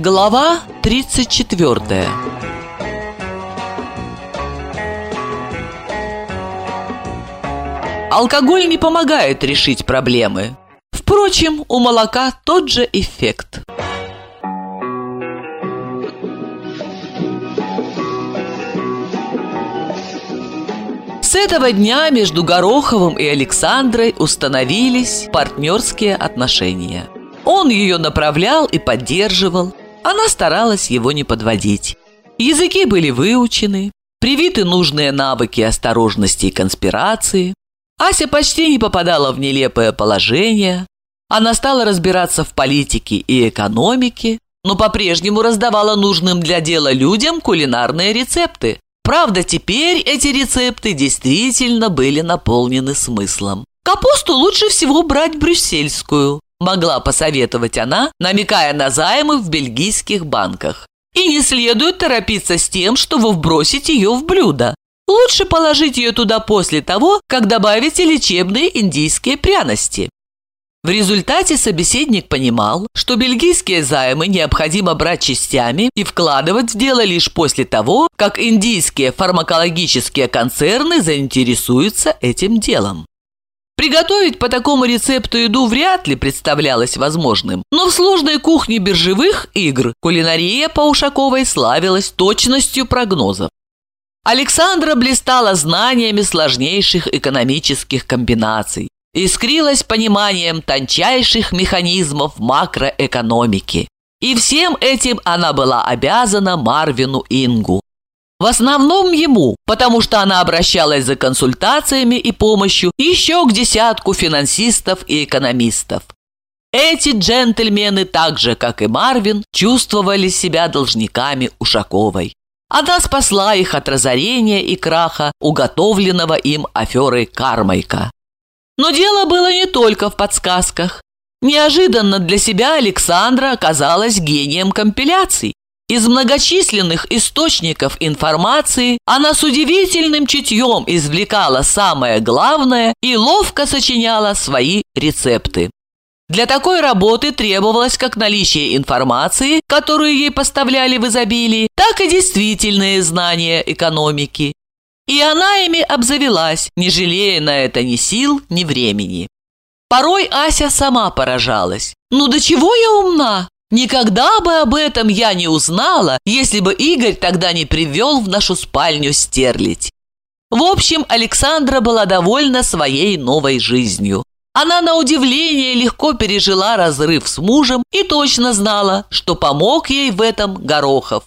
Глава 34 Алкоголь не помогает решить проблемы. Впрочем, у молока тот же эффект. С этого дня между Гороховым и Александрой установились партнерские отношения. Он ее направлял и поддерживал, она старалась его не подводить. Языки были выучены, привиты нужные навыки осторожности и конспирации. Ася почти не попадала в нелепое положение. Она стала разбираться в политике и экономике, но по-прежнему раздавала нужным для дела людям кулинарные рецепты. Правда, теперь эти рецепты действительно были наполнены смыслом. Капусту лучше всего брать брюссельскую, могла посоветовать она, намекая на займы в бельгийских банках. И не следует торопиться с тем, чтобы вбросить ее в блюдо. Лучше положить ее туда после того, как добавите лечебные индийские пряности. В результате собеседник понимал, что бельгийские займы необходимо брать частями и вкладывать в дело лишь после того, как индийские фармакологические концерны заинтересуются этим делом. Приготовить по такому рецепту еду вряд ли представлялось возможным, но в сложной кухне биржевых игр кулинария по Ушаковой славилась точностью прогнозов. Александра блистала знаниями сложнейших экономических комбинаций, искрилась пониманием тончайших механизмов макроэкономики. И всем этим она была обязана Марвину Ингу. В основном ему, потому что она обращалась за консультациями и помощью еще к десятку финансистов и экономистов. Эти джентльмены, так же, как и Марвин, чувствовали себя должниками Ушаковой. Она спасла их от разорения и краха, уготовленного им аферой Кармайка. Но дело было не только в подсказках. Неожиданно для себя Александра оказалась гением компиляций. Из многочисленных источников информации она с удивительным чутьем извлекала самое главное и ловко сочиняла свои рецепты. Для такой работы требовалось как наличие информации, которую ей поставляли в изобилии, так и действительные знания экономики. И она ими обзавелась, не жалея на это ни сил, ни времени. Порой Ася сама поражалась. «Ну до чего я умна? Никогда бы об этом я не узнала, если бы Игорь тогда не привел в нашу спальню стерлить». В общем, Александра была довольна своей новой жизнью. Она на удивление легко пережила разрыв с мужем и точно знала, что помог ей в этом Горохов.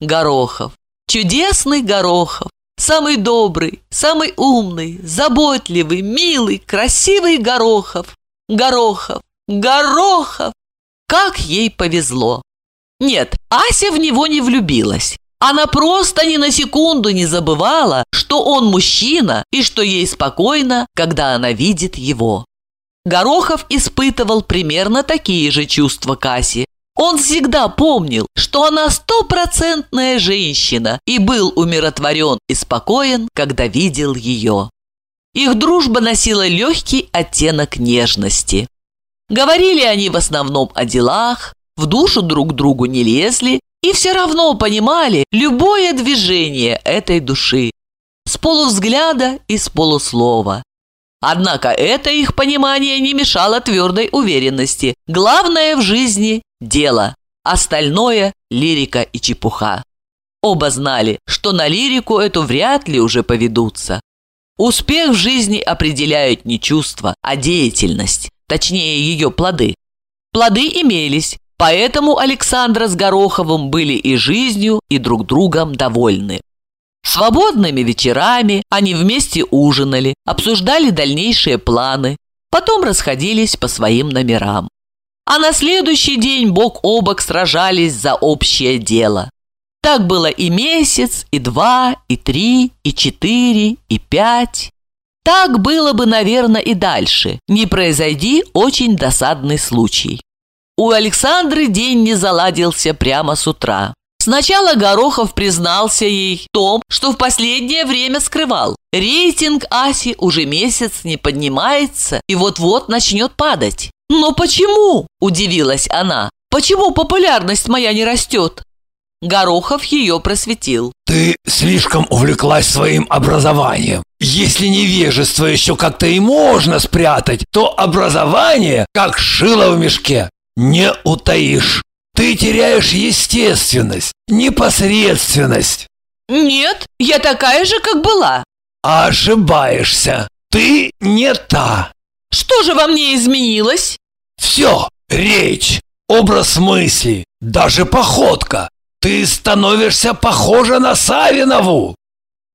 Горохов. Чудесный Горохов. Самый добрый, самый умный, заботливый, милый, красивый Горохов. Горохов, Горохов. Как ей повезло. Нет, Ася в него не влюбилась. Она просто ни на секунду не забывала, что он мужчина и что ей спокойно, когда она видит его. Горохов испытывал примерно такие же чувства Касси, он всегда помнил, что она стопроцентная женщина и был умиротворен и спокоен, когда видел ее. Их дружба носила легкий оттенок нежности. Говорили они в основном о делах, в душу друг другу не лезли и все равно понимали любое движение этой души с полувзгляда и с полуслова. Однако это их понимание не мешало твердой уверенности. Главное в жизни дело, остальное – лирика и чепуха. Оба знали, что на лирику эту вряд ли уже поведутся. Успех в жизни определяют не чувства, а деятельность, точнее ее плоды. Плоды имелись, поэтому Александра с Гороховым были и жизнью, и друг другом довольны. Свободными вечерами они вместе ужинали, обсуждали дальнейшие планы, потом расходились по своим номерам а на следующий день бок о бок сражались за общее дело. Так было и месяц, и два, и три, и четыре, и пять. Так было бы, наверное, и дальше, не произойди очень досадный случай. У Александры день не заладился прямо с утра. Сначала Горохов признался ей в том, что в последнее время скрывал. Рейтинг Аси уже месяц не поднимается и вот-вот начнет падать. «Но почему?» – удивилась она. Почему популярность моя не растет?» Горохов ее просветил. Ты слишком увлеклась своим образованием. Если невежество еще как-то и можно спрятать, то образование, как шило в мешке, не утаишь. Ты теряешь естественность, непосредственность. Нет, я такая же, как была. Ошибаешься. Ты не та. Что же во мне изменилось? Все. Речь, образ мысли, даже походка. Ты становишься похожа на Савинову.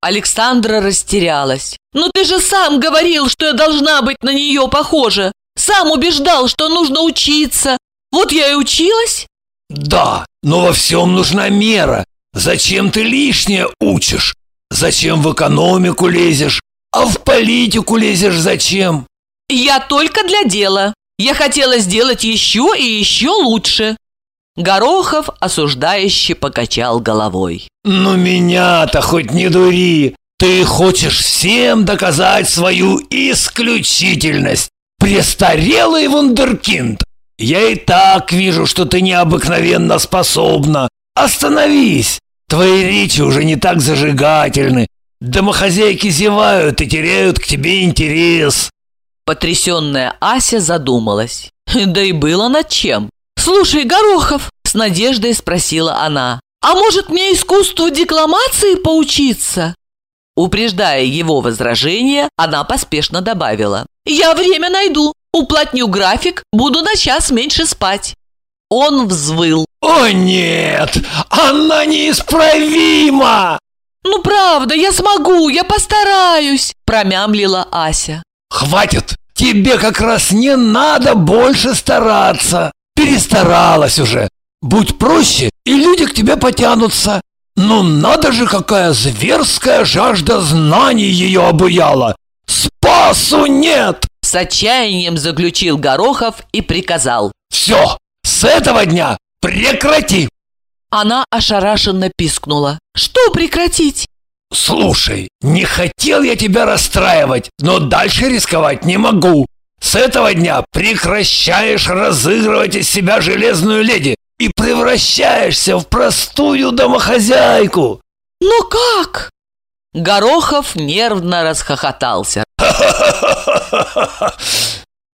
Александра растерялась. «Но ты же сам говорил, что я должна быть на нее похожа. Сам убеждал, что нужно учиться. Вот я и училась». «Да, но во всем нужна мера. Зачем ты лишнее учишь? Зачем в экономику лезешь? А в политику лезешь зачем?» «Я только для дела. Я хотела сделать еще и еще лучше». Горохов осуждающе покачал головой. «Ну меня-то хоть не дури! Ты хочешь всем доказать свою исключительность! Престарелый вундеркинд! Я и так вижу, что ты необыкновенно способна! Остановись! Твои речи уже не так зажигательны! Домохозяйки зевают и теряют к тебе интерес!» Потрясенная Ася задумалась. Да и было над чем. «Слушай, Горохов!» – с надеждой спросила она. «А может, мне искусству декламации поучиться?» Упреждая его возражение, она поспешно добавила. «Я время найду, уплотню график, буду на час меньше спать». Он взвыл. «О нет, она неисправима!» «Ну правда, я смогу, я постараюсь», промямлила Ася. «Хватит, тебе как раз не надо больше стараться. Перестаралась уже. Будь проще, и люди к тебе потянутся. Ну надо же, какая зверская жажда знаний ее обуяла. Спасу нет! С отчаянием заключил Горохов и приказал. Все, с этого дня прекрати! Она ошарашенно пискнула. Что прекратить? Слушай, не хотел я тебя расстраивать, но дальше рисковать не могу. С этого дня прекращаешь разыгрывать из себя железную леди и превращаешься в простую домохозяйку. Но как? Горохов нервно расхохотался.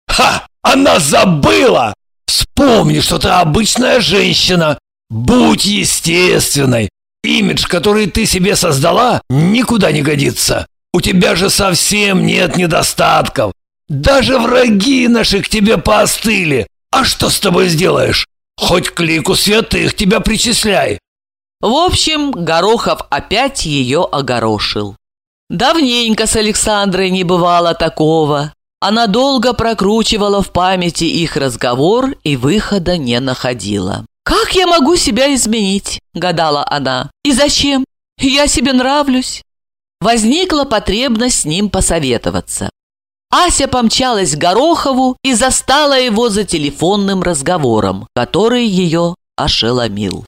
Ха! Она забыла! Вспомни, что ты обычная женщина. Будь естественной. Имидж, который ты себе создала, никуда не годится. У тебя же совсем нет недостатков. Даже враги наши к тебе поостыли. А что с тобой сделаешь? Хоть к лику святых тебя причисляй. В общем, Горохов опять ее огорошил. Давненько с Александрой не бывало такого. Она долго прокручивала в памяти их разговор и выхода не находила. «Как я могу себя изменить?» – гадала она. «И зачем? Я себе нравлюсь». Возникла потребность с ним посоветоваться. Ася помчалась к Горохову и застала его за телефонным разговором, который ее ошеломил.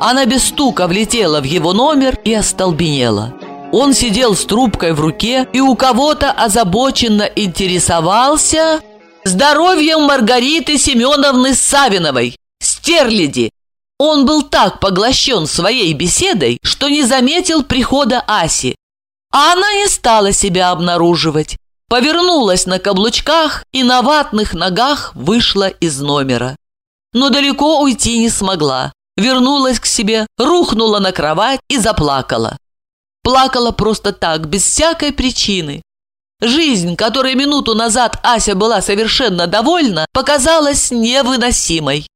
Она без стука влетела в его номер и остолбенела. Он сидел с трубкой в руке и у кого-то озабоченно интересовался здоровьем Маргариты Семеновны Савиновой, стерляди, он был так поглощен своей беседой, что не заметил прихода Аси. А она не стала себя обнаруживать. Повернулась на каблучках и на ватных ногах вышла из номера. Но далеко уйти не смогла. Вернулась к себе, рухнула на кровать и заплакала. Плакала просто так, без всякой причины. Жизнь, которой минуту назад Ася была совершенно довольна, показалась невыносимой.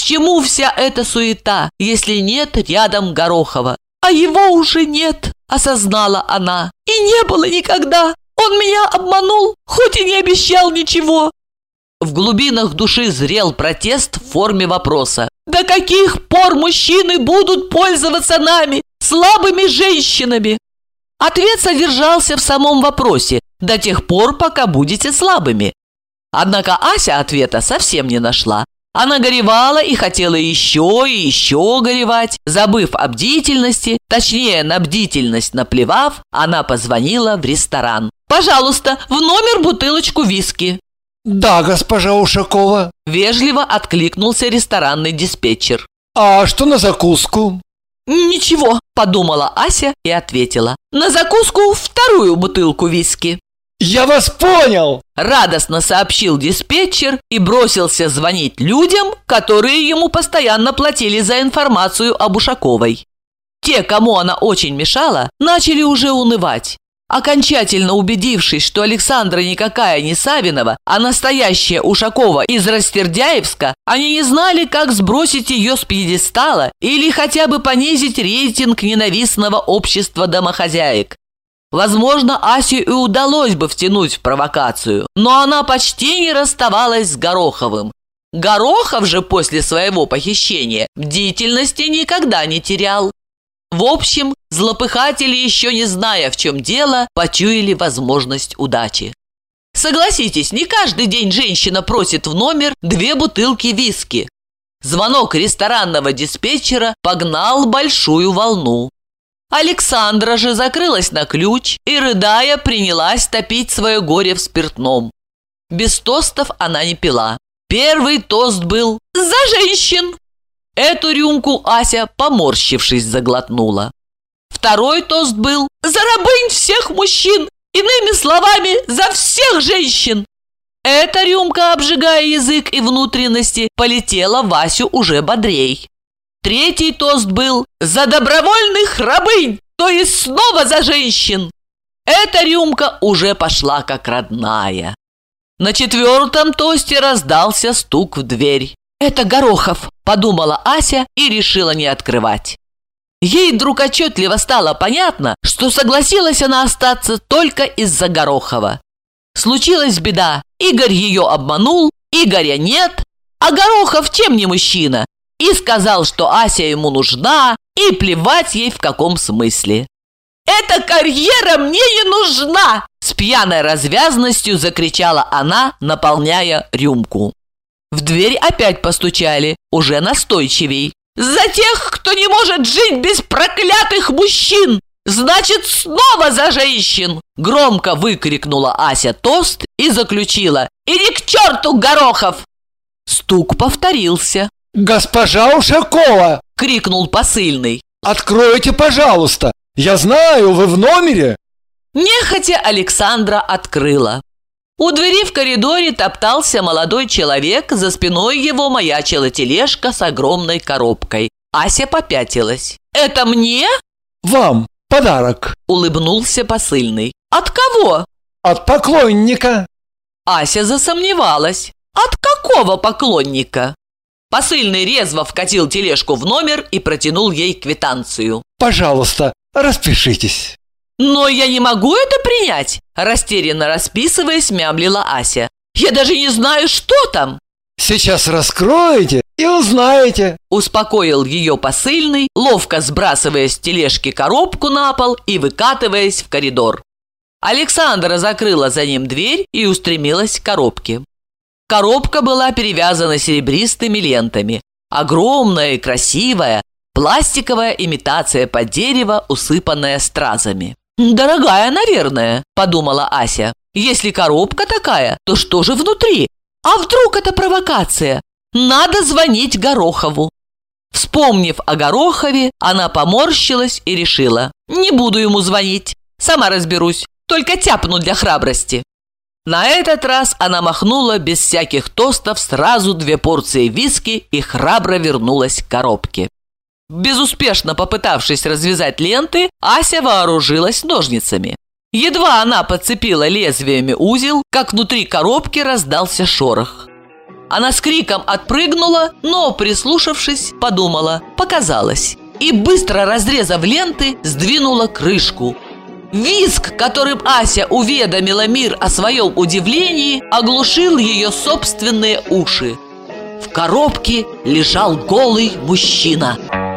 К чему вся эта суета, если нет рядом Горохова? А его уже нет, осознала она. И не было никогда. Он меня обманул, хоть и не обещал ничего. В глубинах души зрел протест в форме вопроса. До каких пор мужчины будут пользоваться нами, слабыми женщинами? Ответ содержался в самом вопросе «до тех пор, пока будете слабыми». Однако Ася ответа совсем не нашла. Она горевала и хотела еще и еще горевать. Забыв о бдительности, точнее на бдительность наплевав, она позвонила в ресторан. Пожалуйста, в номер бутылочку виски!» «Да, госпожа Ушакова». Вежливо откликнулся ресторанный диспетчер. «А что на закуску?» «Ничего», – подумала Ася и ответила. «На закуску вторую бутылку виски». «Я вас понял!» – радостно сообщил диспетчер и бросился звонить людям, которые ему постоянно платили за информацию об Ушаковой. Те, кому она очень мешала, начали уже унывать. Окончательно убедившись, что Александра никакая не Савинова, а настоящая Ушакова из Растердяевска, они не знали, как сбросить ее с пьедестала или хотя бы понизить рейтинг ненавистного общества домохозяек. Возможно, Асю и удалось бы втянуть в провокацию, но она почти не расставалась с Гороховым. Горохов же после своего похищения бдительности никогда не терял. В общем, злопыхатели, еще не зная, в чем дело, почуяли возможность удачи. Согласитесь, не каждый день женщина просит в номер две бутылки виски. Звонок ресторанного диспетчера погнал большую волну. Александра же закрылась на ключ и, рыдая, принялась топить свое горе в спиртном. Без тостов она не пила. Первый тост был «За женщин!» Эту рюмку Ася, поморщившись, заглотнула. Второй тост был «За рабынь всех мужчин!» Иными словами, за всех женщин! Эта рюмка, обжигая язык и внутренности, полетела Васю уже бодрей. Третий тост был «За добровольных рабынь!» То есть снова за женщин! Эта рюмка уже пошла как родная. На четвертом тосте раздался стук в дверь. «Это Горохов», – подумала Ася и решила не открывать. Ей вдруг отчетливо стало понятно, что согласилась она остаться только из-за Горохова. Случилась беда, Игорь ее обманул, Игоря нет, а Горохов чем не мужчина? И сказал, что Ася ему нужна, и плевать ей в каком смысле. «Эта карьера мне не нужна!» С пьяной развязностью закричала она, наполняя рюмку. В дверь опять постучали, уже настойчивей. «За тех, кто не может жить без проклятых мужчин! Значит, снова за женщин!» Громко выкрикнула Ася тост и заключила. «Иди к черту, Горохов!» Стук повторился. «Госпожа Ушакова!» – крикнул посыльный. «Откройте, пожалуйста! Я знаю, вы в номере!» Нехотя Александра открыла. У двери в коридоре топтался молодой человек, за спиной его маячила тележка с огромной коробкой. Ася попятилась. «Это мне?» «Вам подарок», – улыбнулся посыльный. «От кого?» «От поклонника». Ася засомневалась. «От какого поклонника?» Посыльный резво вкатил тележку в номер и протянул ей квитанцию. «Пожалуйста, распишитесь». «Но я не могу это принять!» Растерянно расписываясь, мямлила Ася. «Я даже не знаю, что там!» «Сейчас раскроете и узнаете!» Успокоил ее посыльный, ловко сбрасывая с тележки коробку на пол и выкатываясь в коридор. Александра закрыла за ним дверь и устремилась к коробке. Коробка была перевязана серебристыми лентами. Огромная и красивая, пластиковая имитация под дерево, усыпанная стразами. «Дорогая, наверное», – подумала Ася. «Если коробка такая, то что же внутри? А вдруг это провокация? Надо звонить Горохову». Вспомнив о Горохове, она поморщилась и решила. «Не буду ему звонить. Сама разберусь. Только тяпну для храбрости». На этот раз она махнула без всяких тостов сразу две порции виски и храбро вернулась к коробке. Безуспешно попытавшись развязать ленты, Ася вооружилась ножницами. Едва она подцепила лезвиями узел, как внутри коробки раздался шорох. Она с криком отпрыгнула, но, прислушавшись, подумала, показалось. И быстро разрезав ленты, сдвинула крышку. Виск, которым Ася уведомила мир о своем удивлении, оглушил ее собственные уши. В коробке лежал голый мужчина –